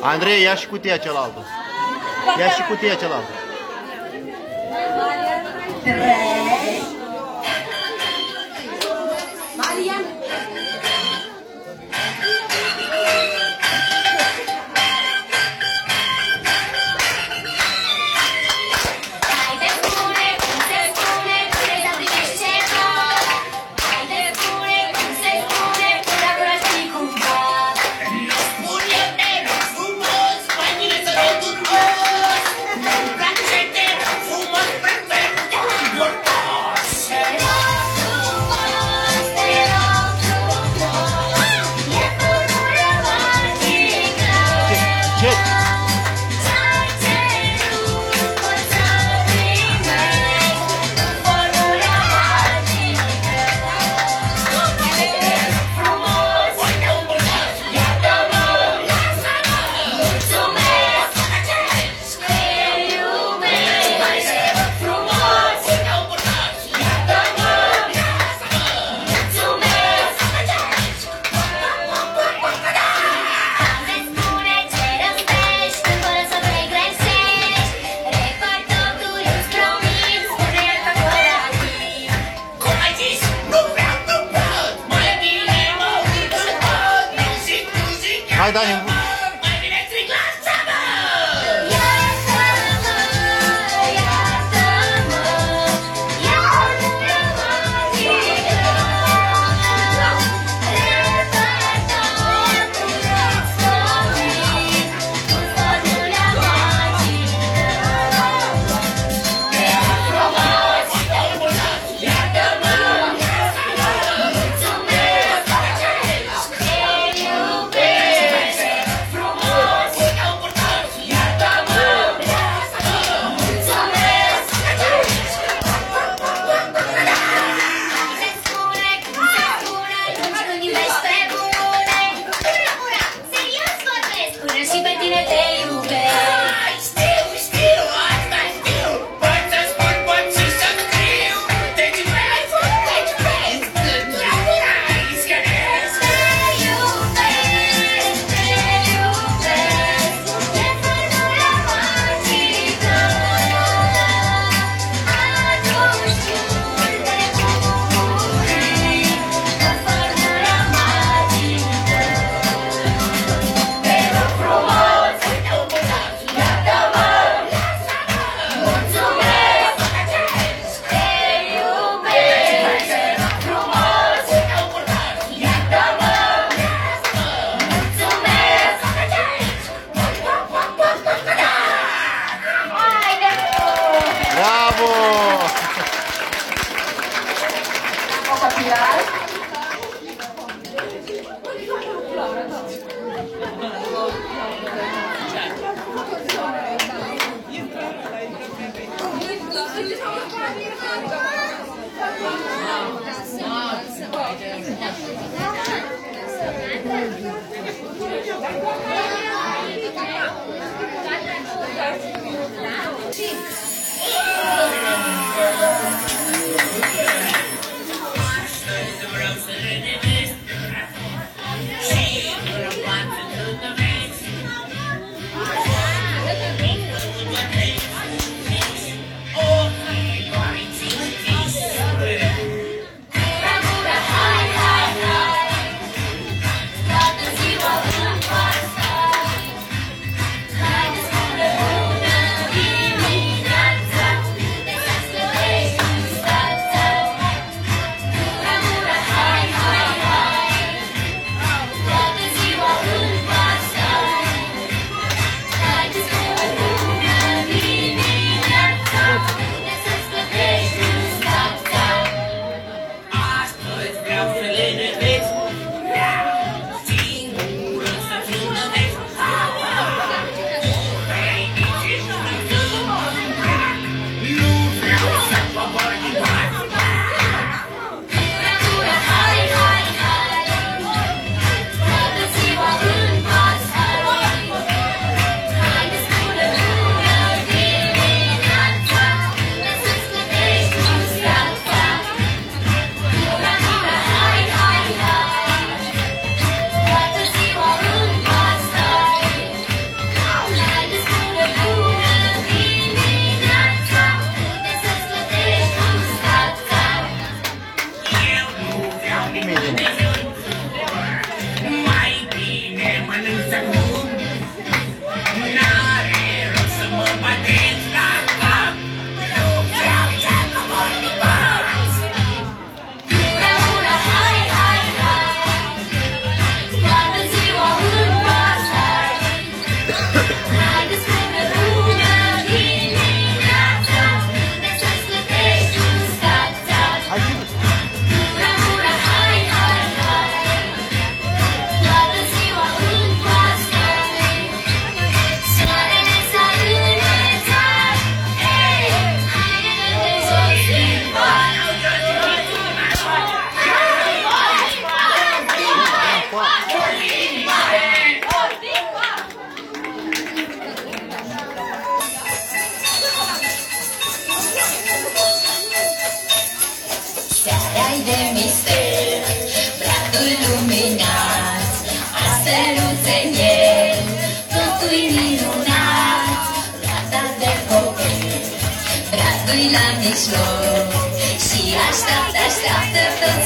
Andrei, ia și cutia cealaltă. Ia și cutia cealaltă.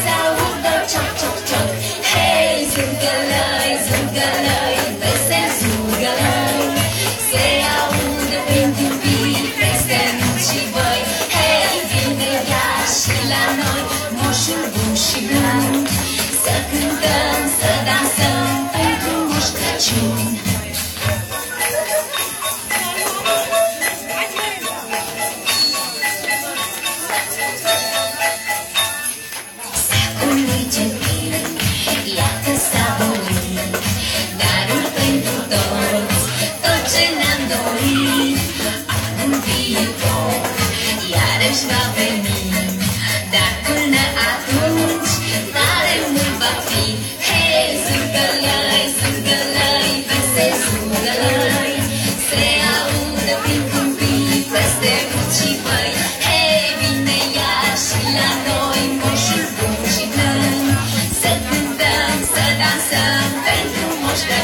Să audă cioc, cioc, cioc Hei, zângălăi, zângălăi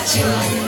Crăciun